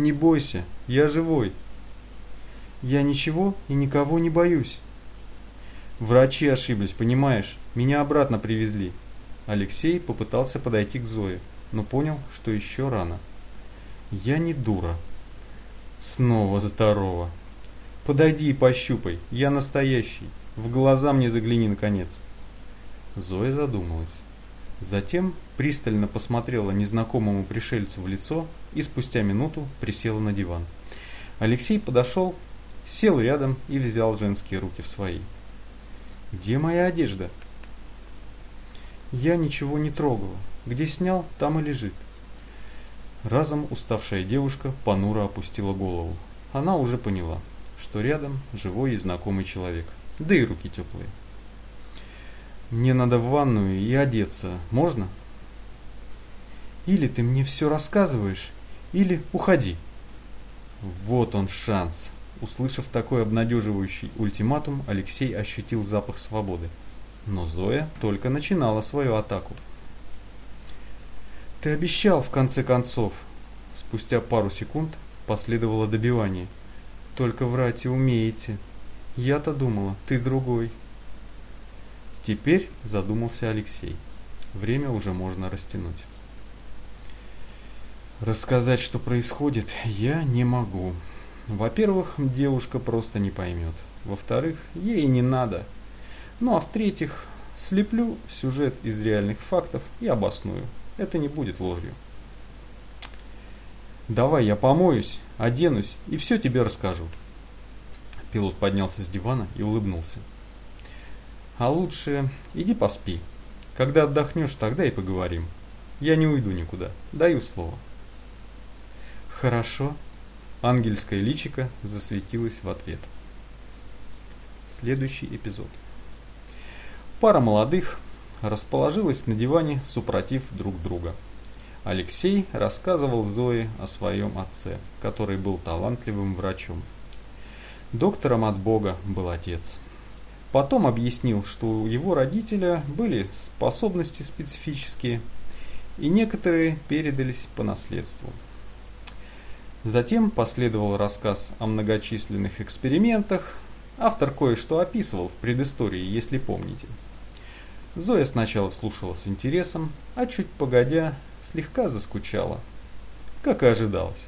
Не бойся, я живой. Я ничего и никого не боюсь. Врачи ошиблись, понимаешь? Меня обратно привезли. Алексей попытался подойти к Зое, но понял, что еще рано. Я не дура. Снова здорово. Подойди и пощупай, я настоящий. В глаза мне загляни наконец. Зоя задумалась. Затем пристально посмотрела незнакомому пришельцу в лицо и спустя минуту присела на диван. Алексей подошел, сел рядом и взял женские руки в свои. «Где моя одежда?» «Я ничего не трогала. Где снял, там и лежит». Разом уставшая девушка понуро опустила голову. Она уже поняла, что рядом живой и знакомый человек, да и руки теплые. «Мне надо в ванную и одеться. Можно?» «Или ты мне все рассказываешь, или уходи». Вот он шанс. Услышав такой обнадеживающий ультиматум, Алексей ощутил запах свободы. Но Зоя только начинала свою атаку. «Ты обещал, в конце концов!» Спустя пару секунд последовало добивание. «Только врать и умеете. Я-то думала, ты другой». Теперь задумался Алексей. Время уже можно растянуть. Рассказать, что происходит, я не могу. Во-первых, девушка просто не поймет. Во-вторых, ей не надо. Ну а в-третьих, слеплю сюжет из реальных фактов и обосную. Это не будет ложью. Давай я помоюсь, оденусь и все тебе расскажу. Пилот поднялся с дивана и улыбнулся. А лучше иди поспи. Когда отдохнешь, тогда и поговорим. Я не уйду никуда, даю слово. Хорошо. Ангельское личико засветилось в ответ. Следующий эпизод. Пара молодых расположилась на диване, супротив друг друга. Алексей рассказывал Зое о своем отце, который был талантливым врачом. Доктором от Бога был отец. Потом объяснил, что у его родителя были способности специфические, и некоторые передались по наследству. Затем последовал рассказ о многочисленных экспериментах. Автор кое-что описывал в предыстории, если помните. Зоя сначала слушала с интересом, а чуть погодя слегка заскучала, как и ожидалось.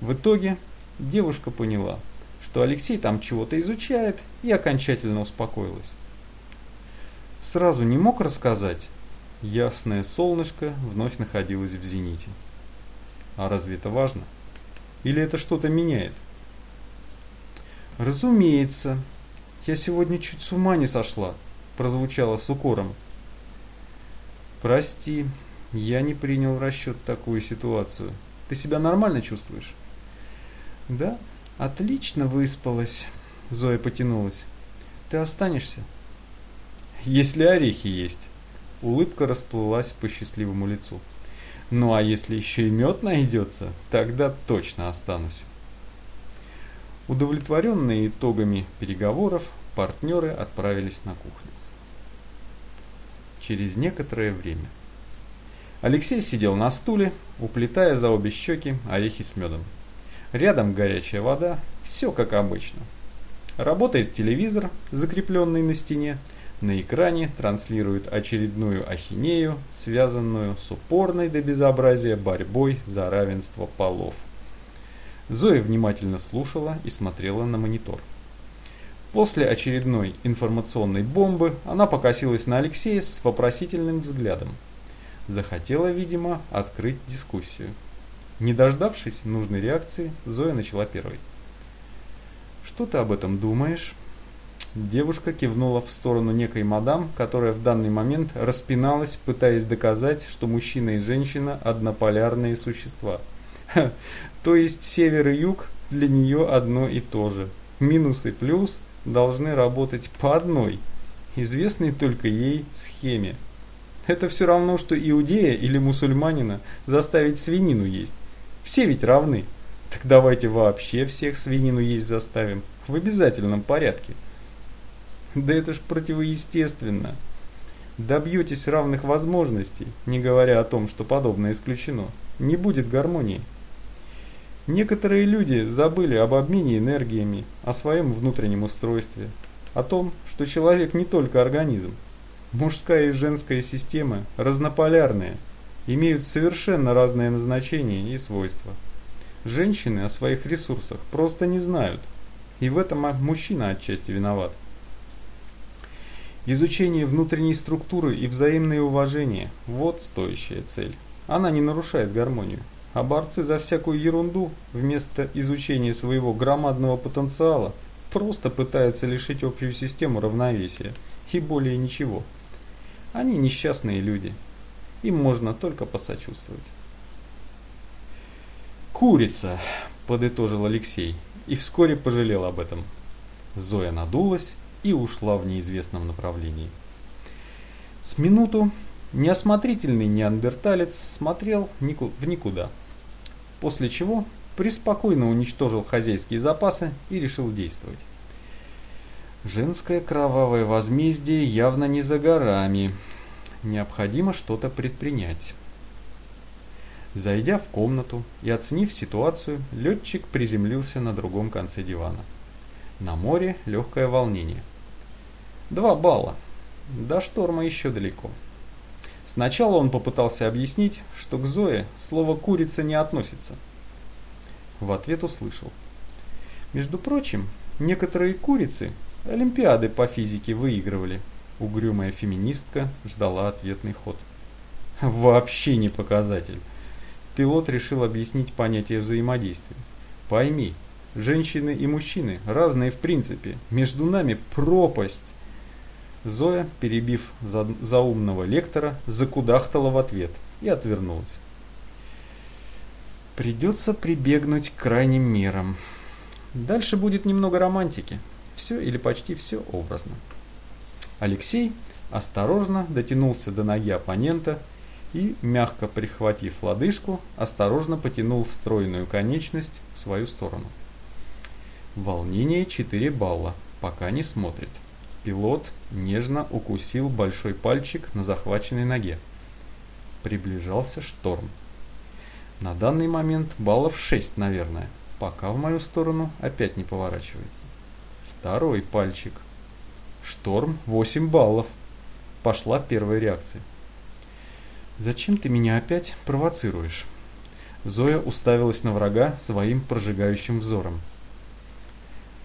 В итоге девушка поняла, что Алексей там чего-то изучает и окончательно успокоилась. Сразу не мог рассказать. Ясное солнышко вновь находилось в зените. А разве это важно? Или это что-то меняет? Разумеется. Я сегодня чуть с ума не сошла, прозвучало с укором. Прости, я не принял в расчет такую ситуацию. Ты себя нормально чувствуешь? Да, отлично выспалась. Зоя потянулась. Ты останешься? Если орехи есть. Улыбка расплылась по счастливому лицу. Ну а если еще и мед найдется, тогда точно останусь. Удовлетворенные итогами переговоров, партнеры отправились на кухню. Через некоторое время. Алексей сидел на стуле, уплетая за обе щеки орехи с медом. Рядом горячая вода, все как обычно. Работает телевизор, закрепленный на стене, на экране транслируют очередную ахинею, связанную с упорной до безобразия борьбой за равенство полов. Зоя внимательно слушала и смотрела на монитор. После очередной информационной бомбы она покосилась на Алексея с вопросительным взглядом. Захотела, видимо, открыть дискуссию. Не дождавшись нужной реакции, Зоя начала первой. «Что ты об этом думаешь?» Девушка кивнула в сторону некой мадам, которая в данный момент распиналась, пытаясь доказать, что мужчина и женщина – однополярные существа. То есть север и юг для нее одно и то же. Минус и плюс должны работать по одной, известной только ей схеме. Это все равно, что иудея или мусульманина заставить свинину есть. Все ведь равны. Так давайте вообще всех свинину есть заставим. В обязательном порядке. Да это ж противоестественно. Добьетесь равных возможностей, не говоря о том, что подобное исключено. Не будет гармонии. Некоторые люди забыли об обмене энергиями, о своем внутреннем устройстве, о том, что человек не только организм. Мужская и женская системы разнополярные, имеют совершенно разные назначения и свойства. Женщины о своих ресурсах просто не знают, и в этом мужчина отчасти виноват. Изучение внутренней структуры и взаимное уважение – вот стоящая цель. Она не нарушает гармонию. А борцы за всякую ерунду, вместо изучения своего громадного потенциала, просто пытаются лишить общую систему равновесия. И более ничего. Они несчастные люди. Им можно только посочувствовать. «Курица», – подытожил Алексей, и вскоре пожалел об этом. Зоя надулась и ушла в неизвестном направлении. С минуту Неосмотрительный неандерталец смотрел в никуда, после чего преспокойно уничтожил хозяйские запасы и решил действовать. Женское кровавое возмездие явно не за горами. Необходимо что-то предпринять. Зайдя в комнату и оценив ситуацию, летчик приземлился на другом конце дивана. На море легкое волнение. Два балла. До шторма еще далеко. Сначала он попытался объяснить, что к Зое слово «курица» не относится. В ответ услышал. Между прочим, некоторые курицы олимпиады по физике выигрывали. Угрюмая феминистка ждала ответный ход. Вообще не показатель. Пилот решил объяснить понятие взаимодействия. Пойми, женщины и мужчины разные в принципе. Между нами пропасть. Зоя, перебив за, заумного лектора, закудахтала в ответ и отвернулась. Придется прибегнуть к крайним мерам. Дальше будет немного романтики. Все или почти все образно. Алексей осторожно дотянулся до ноги оппонента и, мягко прихватив лодыжку, осторожно потянул стройную конечность в свою сторону. Волнение 4 балла, пока не смотрит. Пилот нежно укусил большой пальчик на захваченной ноге. Приближался шторм. На данный момент баллов 6, наверное, пока в мою сторону опять не поворачивается. Второй пальчик. Шторм 8 баллов. Пошла первая реакция. «Зачем ты меня опять провоцируешь?» Зоя уставилась на врага своим прожигающим взором.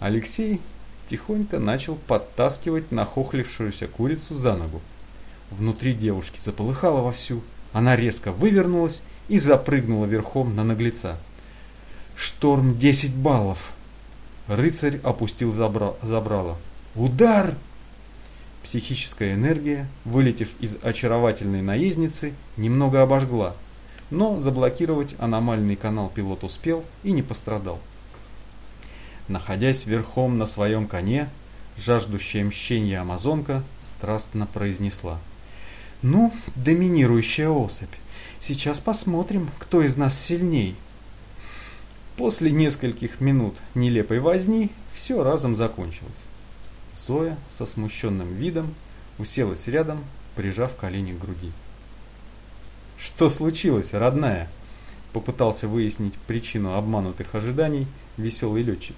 Алексей тихонько начал подтаскивать нахохлившуюся курицу за ногу. Внутри девушки заполыхало вовсю. Она резко вывернулась и запрыгнула верхом на наглеца. Шторм 10 баллов. Рыцарь опустил забра забрало. Удар! Психическая энергия, вылетев из очаровательной наездницы, немного обожгла, но заблокировать аномальный канал пилот успел и не пострадал находясь верхом на своем коне, жаждущая мщения амазонка страстно произнесла. «Ну, доминирующая особь, сейчас посмотрим, кто из нас сильней». После нескольких минут нелепой возни все разом закончилось. Зоя со смущенным видом уселась рядом, прижав колени к груди. «Что случилось, родная?» Попытался выяснить причину обманутых ожиданий веселый летчик.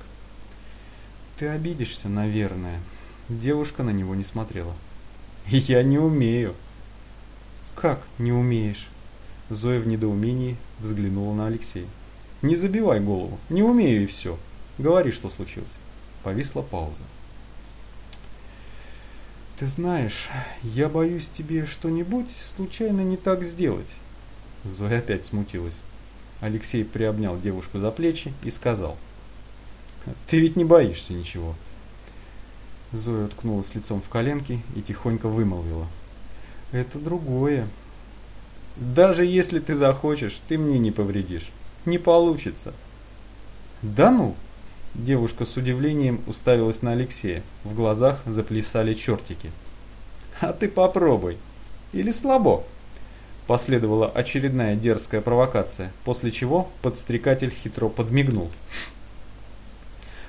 Ты обидишься, наверное. Девушка на него не смотрела. Я не умею. Как не умеешь? Зоя в недоумении взглянула на Алексея. Не забивай голову. Не умею и все. Говори, что случилось. Повисла пауза. Ты знаешь, я боюсь тебе что-нибудь случайно не так сделать. Зоя опять смутилась. Алексей приобнял девушку за плечи и сказал – ты ведь не боишься ничего. Зоя уткнулась лицом в коленки и тихонько вымолвила. Это другое. Даже если ты захочешь, ты мне не повредишь. Не получится. Да ну? Девушка с удивлением уставилась на Алексея. В глазах заплясали чертики. А ты попробуй. Или слабо? Последовала очередная дерзкая провокация, после чего подстрекатель хитро подмигнул.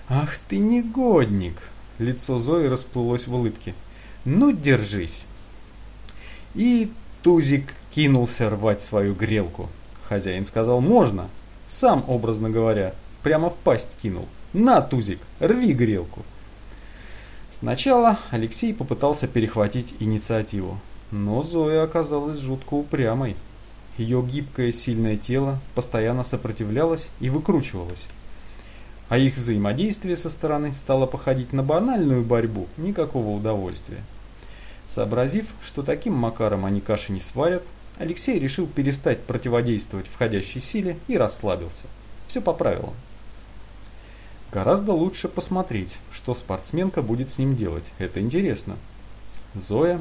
«Ах ты негодник!» Лицо Зои расплылось в улыбке. «Ну, держись!» И Тузик кинулся рвать свою грелку. Хозяин сказал «можно», Сам, образно говоря, прямо в пасть кинул. На, Тузик, рви грелку. Сначала Алексей попытался перехватить инициативу, но Зоя оказалась жутко упрямой. Ее гибкое сильное тело постоянно сопротивлялось и выкручивалось. А их взаимодействие со стороны стало походить на банальную борьбу, никакого удовольствия. Сообразив, что таким макаром они каши не сварят, Алексей решил перестать противодействовать входящей силе и расслабился. Все по правилам. Гораздо лучше посмотреть, что спортсменка будет с ним делать. Это интересно. Зоя,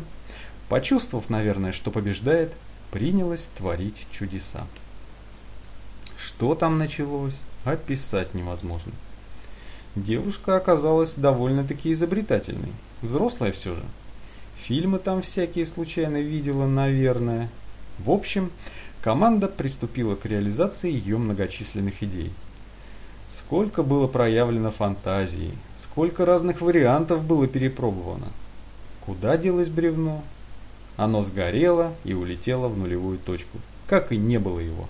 почувствовав, наверное, что побеждает, принялась творить чудеса. Что там началось, описать невозможно. Девушка оказалась довольно-таки изобретательной. Взрослая все же. Фильмы там всякие случайно видела, наверное. В общем, команда приступила к реализации ее многочисленных идей. Сколько было проявлено фантазии, сколько разных вариантов было перепробовано. Куда делось бревно? Оно сгорело и улетело в нулевую точку, как и не было его.